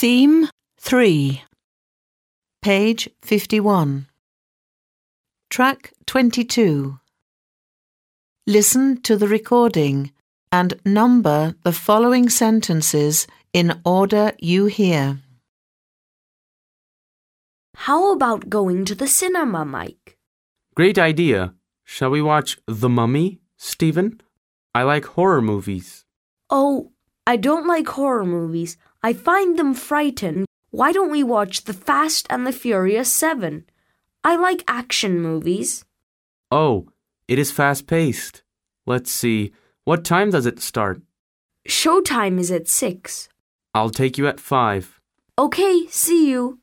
Theme 3, page 51. Track 22. Listen to the recording and number the following sentences in order you hear. How about going to the cinema, Mike? Great idea. Shall we watch The Mummy, Stephen? I like horror movies. Oh, I don't like horror movies. I find them frightened. Why don't we watch The Fast and the Furious 7? I like action movies. Oh, it is fast paced. Let's see. What time does it start? Showtime is at 6. I'll take you at five. Okay, see you.